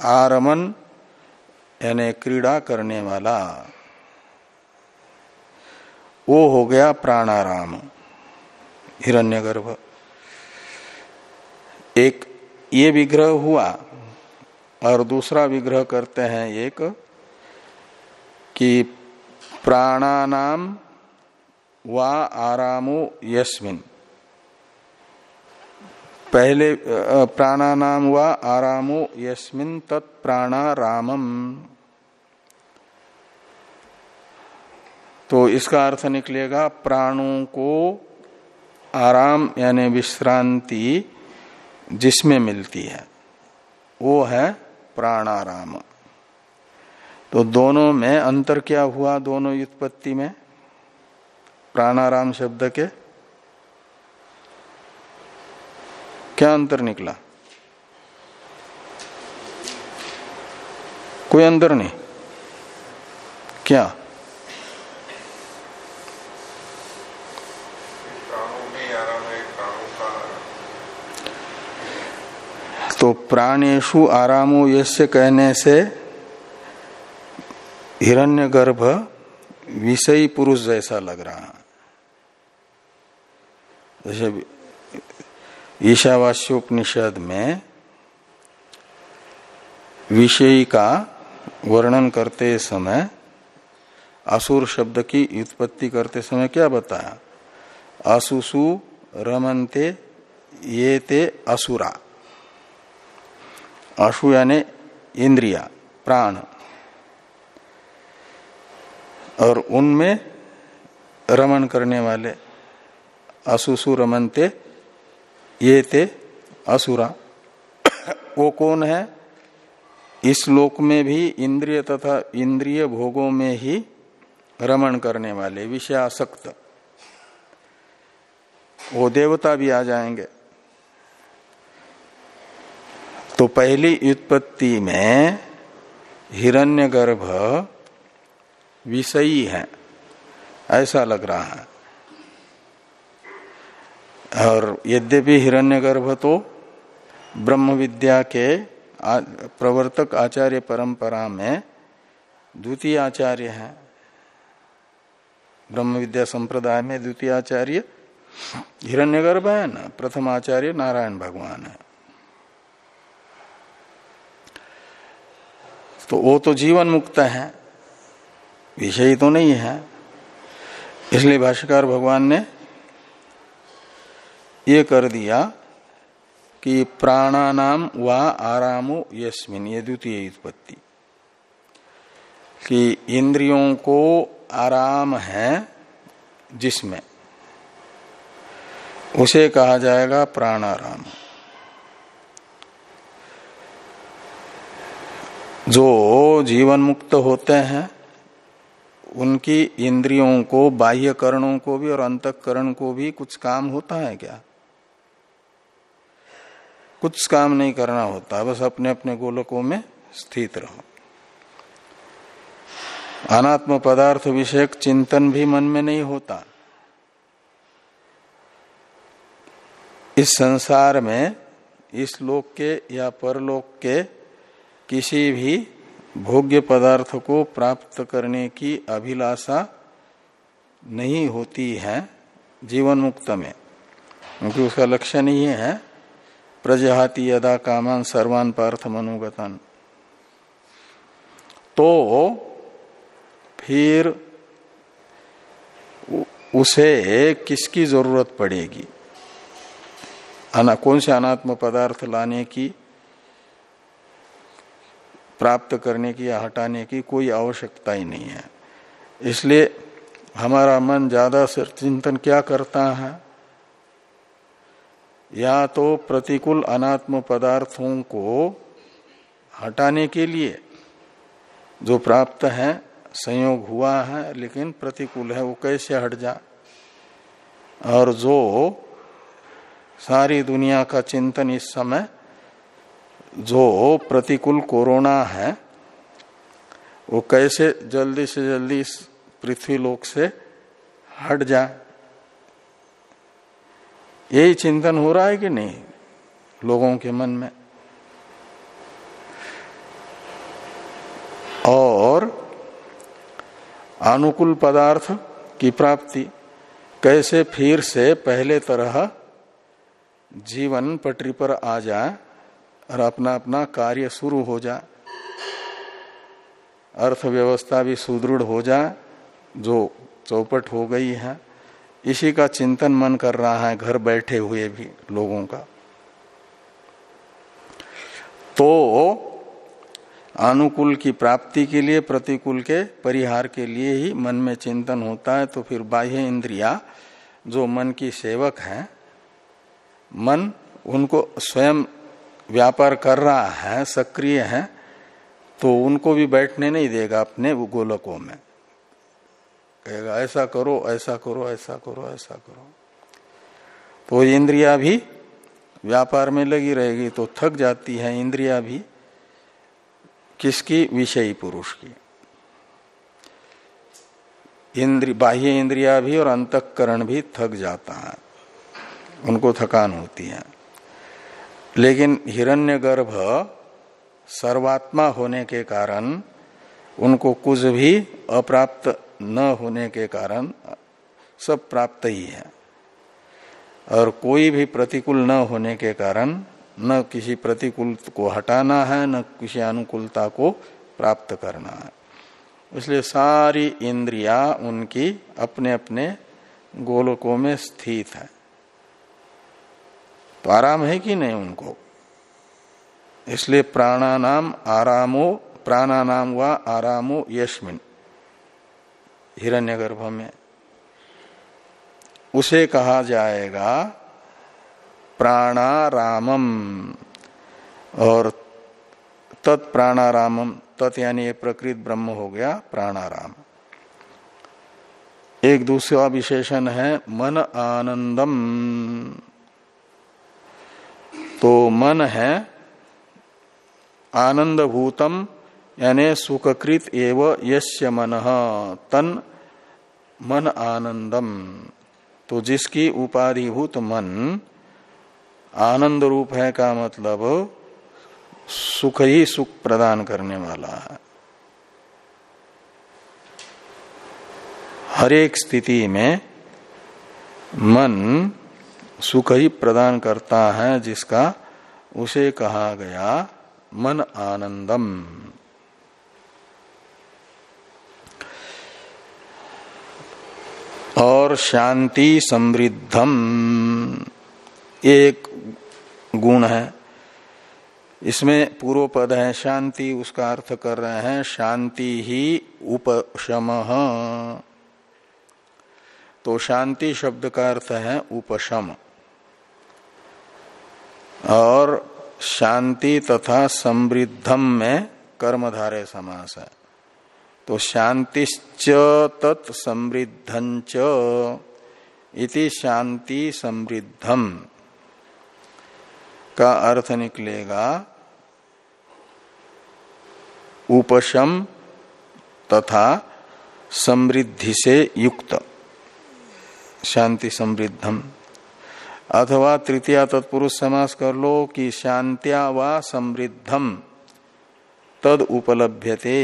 आरमन, यानी क्रीड़ा करने वाला। वो हो गया प्राणाराम, हिरण्यगर्भ। एक ये विग्रह हुआ, और दूसरा विग्रह करते हैं एक, कि प्राणानाम व आरामो यस्मिन। पहले प्राणानाम व आरामो यस्मिन तत्प्राणारामम तो इसका अर्थ निकलेगा, प्राणों को आराम यानी विश्रांति जिसमें मिलती है, वो है प्राणाराम। तो दोनों में अंतर क्या हुआ, दोनों उत्पत्ति में? प्राणाराम शब्द के क्या अंतर निकला? कोई अंतर नहीं। क्या? तो प्राणेशु आरामो यस्य कहने से हिरण्यगर्भ विषयी पुरुष जैसा लग रहा। जैसे ईशावास्योपनिषद में विषयी का वर्णन करते समय, असुर शब्द की उत्पत्ति करते समय क्या बताया? असुसु रमनते ये ते असुरा। अशु यानी इंद्रिया, प्राण। और उनमें रमन करने वाले असुसु रमनते, ये ते असुरा। वो कौन है? इस लोक में भी इंद्रिय तथा इंद्रिय भोगों में ही रमन करने वाले विषयासक्त। वो देवता भी आ जाएँगे। तो पहली उत्पत्ति में हिरण्यगर्भ विषयी है। ऐसा लग रहा है। और यद्यपि हिरण्यगर्भ तो ब्रह्म विद्या के प्रवर्तक आचार्य परंपरा में द्वितीय आचार्य है। ब्रह्म विद्या संप्रदाय में द्वितीय आचार्य हिरण्यगर्भ है ना, प्रथम आचार्य नारायण भगवान है। तो वो तो जीवन मुक्त है, विषय तो नहीं है। इसलिए भाष्यकार भगवान ने ये कर दिया कि प्राणानाम व आरामो यस्मिन, ये द्वितीय उत्पत्ति। कि इंद्रियों को आराम है जिसमें। उसे कहा जाएगा प्राणाराम। जो जीवन मुक्त होते हैं, उनकी इंद्रियों को बाह्य करणों को भी और अंतकरण को भी कुछ काम होता है क्या? कुछ काम नहीं करना होता, बस अपने अपने गोलकों में स्थित रहो। अनात्म पदार्थ विषयक चिंतन भी मन में नहीं होता। इस संसार में, इस लोक के या परलोक के किसी भी भोग्य पदार्थ को प्राप्त करने की अभिलाषा नहीं होती है जीवन मुक्त में, क्योंकि उसका लक्ष्य नहीं है प्रजहाति यदा कामान सर्वान पार्थ मनोगतन तो फिर उसे किसकी ज़रूरत पड़ेगी? अना, कौन से अनात्म पदार्थ लाने की, प्राप्त करने की या हटाने की कोई आवश्यकता ही नहीं है। इसलिए हमारा मन ज़्यादा चिंतन क्या करता है? या तो प्रतिकूल अनात्म पदार्थों को हटाने के लिए जो प्राप्त है, संयोग हुआ है, लेकिन प्रतिकूल है, वो कैसे हट जा? और जो सारी दुनिया का चिंतन इस समय, जो प्रतिकूल कोरोना है, वो कैसे जल्दी से जल्दी इस पृथ्वी लोक से हट जाए यही चिंतन हो रहा है कि नहीं लोगों के मन में? और अनुकूल पदार्थ की प्राप्ति कैसे फिर से पहले तरह जीवन पटरी पर आ जाए और अपना अपना कार्य शुरू हो जाए, अर्थव्यवस्था भी सुदृढ़ हो जाए, जो चौपट हो गई है इसी का चिंतन मन कर रहा है, घर बैठे हुए भी लोगों का। तो अनुकूल की प्राप्ति के लिए, प्रतिकूल के परिहार के लिए ही मन में चिंतन होता है तो फिर बाह्य इंद्रिया जो मन की सेवक है, मन उनको स्वयं व्यापार कर रहा है, सक्रिय है तो उनको भी बैठने नहीं देगा अपने गोलकों में। कहेगा, ऐसा करो ऐसा करो ऐसा करो ऐसा करो। तो इंद्रिया भी व्यापार में लगी रहेगी तो थक जाती है इंद्रिया भी। किसकी? विषयी पुरुष की। इंद्रि, बाह्य इंद्रिया भी और अंतकरण भी थक जाता है। उनको थकान होती है। लेकिन हिरण्यगर्भ सर्वात्मा होने के कारण उनको कुछ भी अप्राप्त न होने के कारण सब प्राप्त ही है। और कोई भी प्रतिकूल न होने के कारण न किसी प्रतिकूल को हटाना है, न किसी अनुकूलता को प्राप्त करना है। इसलिए सारी इंद्रिया उनकी अपने अपने गोलकों में स्थित है। तो आराम है कि नहीं उनको? इसलिए प्राणानाम आरामो, प्राणानाम व आरामो यशमिन हिरण्यगर्भ में। उसे कहा जाएगा, प्राणारामम। और तत्प्राणारामम तत् यानी प्रकृत ब्रह्म हो गया, प्राणाराम। एक दूसरा विशेषण है, मन आनंदम। तो मन है आनंद भूतम यानी सुखकृत एव यश्य मन, तन मन आनंदम तो जिसकी उपाधिभूत मन आनंद रूप है का मतलब सुख ही सुख प्रदान करने वाला है। हर एक स्थिति में मन सुख ही प्रदान करता है जिसका उसे कहा गया मन आनंदम और शांति समृद्धम। एक गुण है। इसमें पूर्व पद है, शांति, उसका अर्थ कर रहे हैं, शांति ही उपशम। तो शांति शब्द का अर्थ है उपशम। और शांति तथा समृद्धम में कर्मधारे समास है। तो शांतिश्च तत्समृद्धंच इति शांति समृद्धम का अर्थ निकलेगा, उपशम तथा समृद्धि से युक्त। शांति समृद्धम अथवा तृतीय तत्पुरुष समास कर लो कि शांत्या व समृद्धम तद उपलभ्यते।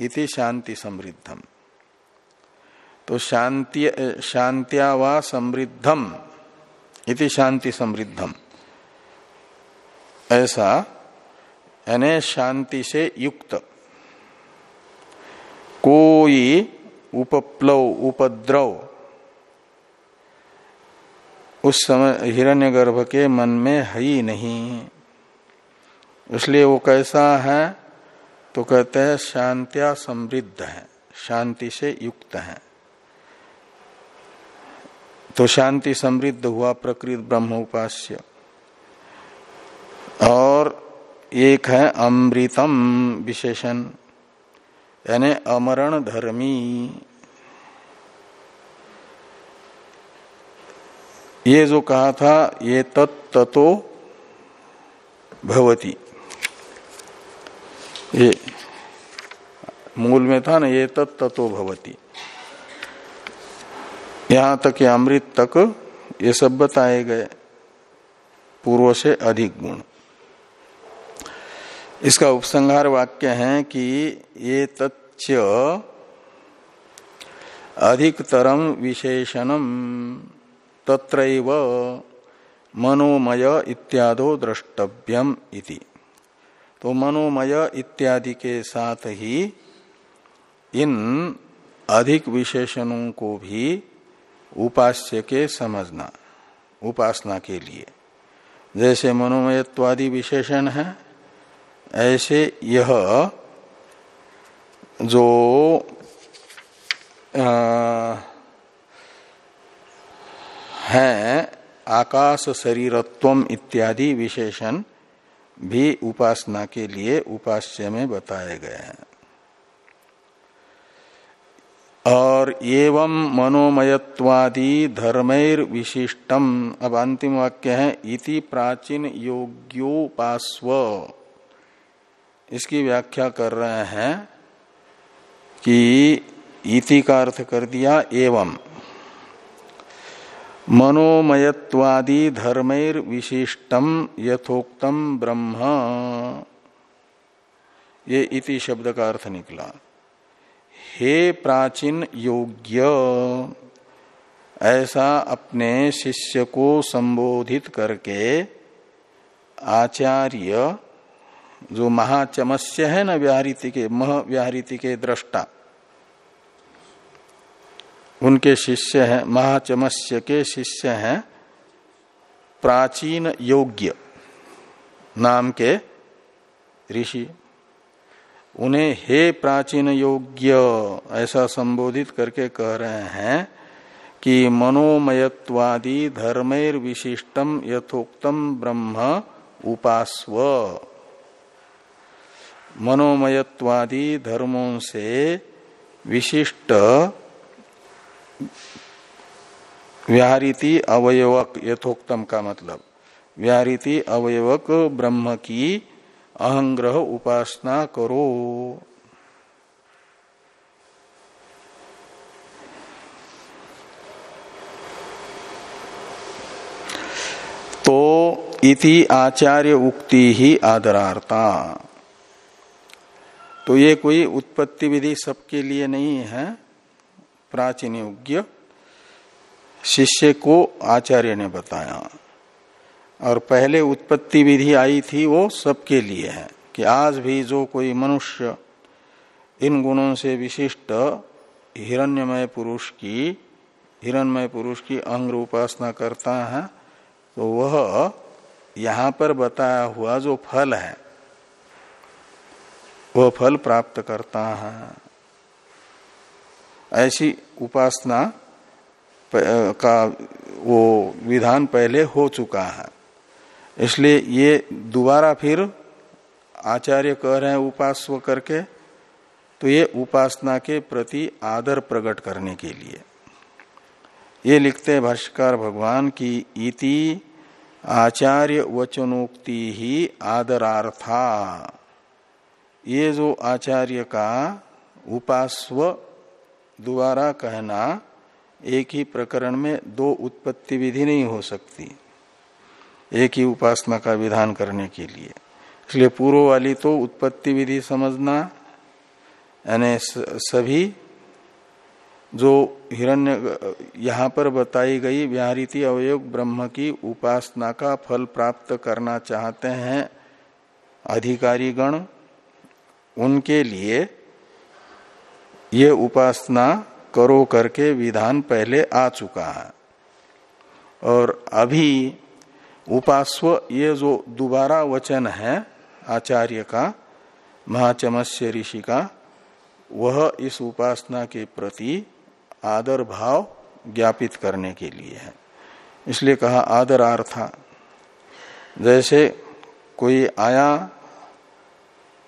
इति शांति समृद्धम। तो शांति शांत्या व समृद्धम। इति शांति समृद्धम। ऐसा यानी शांति से युक्त। कोई उपप्लव, उपद्रव, उस समय हिरण्यगर्भ के मन में है ही नहीं। इसलिए वो कैसा है? तो कहते हैं शांत्या समृद्ध है, शांति से युक्त है। तो शांति समृद्ध हुआ प्रकृत ब्रह्म उपास्य। और एक है अमृतम विशेषण, यानी अमरण धर्मी। ये जो कहा था, ये तत्तो भवती। ये मूल में था ना, ये तत्तो भवती। यहाँ तक या अमृत तक ये सब बताए गए पूर्व से अधिक गुण। इसका उपसंहार वाक्य है कि ये तच्च अधिकतरम विशेषणम तत्रैव मनोमय इत्यादो द्रष्टव्यम इति। तो मनोमय इत्यादि के साथ ही इन अधिक विशेषणों को भी उपास्य के समझना उपासना के लिए। जैसे मनोमयत्वादि विशेषण है ऐसे यह जो आ, है आकाश शरीरत्व इत्यादि विशेषण भी उपासना के लिए उपास्य में बताए गए हैं। और एवं मनोमयत्वादि धर्मैर विशिष्टम अब अंतिम वाक्य है, इति प्राचीन योग्योपास्व। इसकी व्याख्या कर रहे हैं कि इति का अर्थ कर दिया, एवं। मनोमयत्वादि धर्मैर विशिष्टम यथोक्तम ब्रह्म। ये इति शब्द का अर्थ निकला। हे प्राचीन योग्य, ऐसा अपने शिष्य को संबोधित करके आचार्य, जो महाचमस्य है ना, व्याहृति के मह के दृष्टा उनके शिष्य हैं, महाचमस्य के शिष्य हैं, प्राचीन योग्य नाम के ऋषि। उन्हें हे प्राचीन योग्य, ऐसा संबोधित करके कह रहे हैं कि मनोमयत्वादि धर्मेर विशिष्टम यथोक्तम ब्रह्म उपास्व। मनोमयत्वादि धर्मों से विशिष्ट व्याहृति अवयवक यथोक्तम का मतलब। व्याहृति अवयवक ब्रह्म की अहंग्रह उपासना करो। तो इति आचार्य उक्ति ही आदरार्ता। तो ये कोई उत्पत्ति विधि सबके लिए नहीं है, प्राचीन योग्य। शिष्य को आचार्य ने बताया। और पहले उत्पत्ति विधि आई थी वो सबके लिए है कि आज भी जो कोई मनुष्य इन गुणों से विशिष्ट हिरण्यमय पुरुष की हिरणमय पुरुष की अंग उपासना करता है तो वह यहाँ पर बताया हुआ जो फल है वह फल प्राप्त करता है। ऐसी उपासना का वो विधान पहले हो चुका है। इसलिए ये दोबारा फिर आचार्य कह रहे हैं उपास्व करके तो ये उपासना के प्रति आदर प्रकट करने के लिए। ये लिखते हैं भाष्यकार भगवान की, इति आचार्य वचनोक्ति ही आदरार्था। ये जो आचार्य का उपास्व द्वारा कहना एक ही प्रकरण में दो उत्पत्ति विधि नहीं हो सकती। एक ही उपासना का विधान करने के लिए। इसलिए पूर्व वाली तो उत्पत्ति विधि समझना, यानी सभी जो हिरण्य, यहाँ पर बताई गई व्याहृति अवयोग ब्रह्म की उपासना का फल प्राप्त करना चाहते हैं अधिकारी गण उनके लिए ये उपासना करो करके विधान पहले आ चुका है। और अभी उपास्व ये जो दोबारा वचन है आचार्य का, महाचमस्य ऋषि का, वह इस उपासना के प्रति आदर भाव ज्ञापित करने के लिए है। इसलिए कहा आदरार्था। जैसे कोई आया,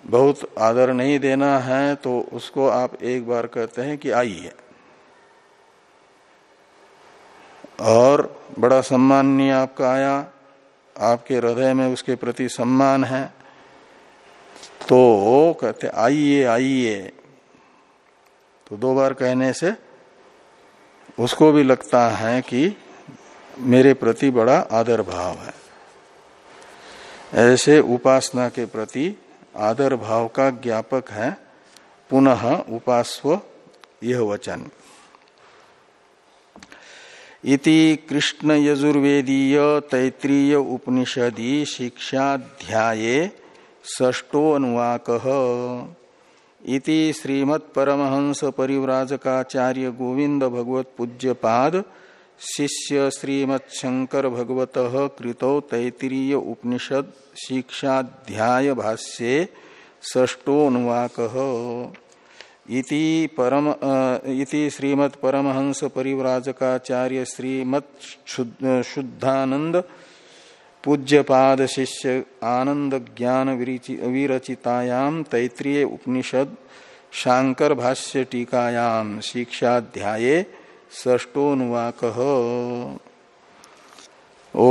बहुत आदर नहीं देना है तो उसको आप एक बार कहते हैं कि आइए। और बड़ा सम्माननीय आपका आया। आपके हृदय में उसके प्रति सम्मान है। तो कहते, आइए आइए। तो दो बार कहने से उसको भी लगता है कि मेरे प्रति बड़ा आदर भाव है। ऐसे उपासना के प्रति आदर भाव का ज्ञापक है। पुनः उपास्व यह वचन। इति कृष्ण यजुर्वेदीय तैत्रीय उपनिषदि शिक्षाध्याये ष्टो अनुवाक इति श्रीमत्परमहंस परिव्राजकाचार्य गोविंद भगवत पूज्यपाद शिष्य श्रीमत्शंकर भगवत कृतौ तैतरीय उपनिषद शिक्षाध्याय भाष्ये ष्टो अनुवाक इति परम इति श्रीमत् परमहंस परिव्राजकाचार्य श्रीमत् शुद्धानंद पूज्यपाद शिष्य आनंद ज्ञान विरचितायाम तैत्रीय उपनिषद शांकर भाष्य टीकायाम शिक्षाध्याये ष्टोनुवाक ओ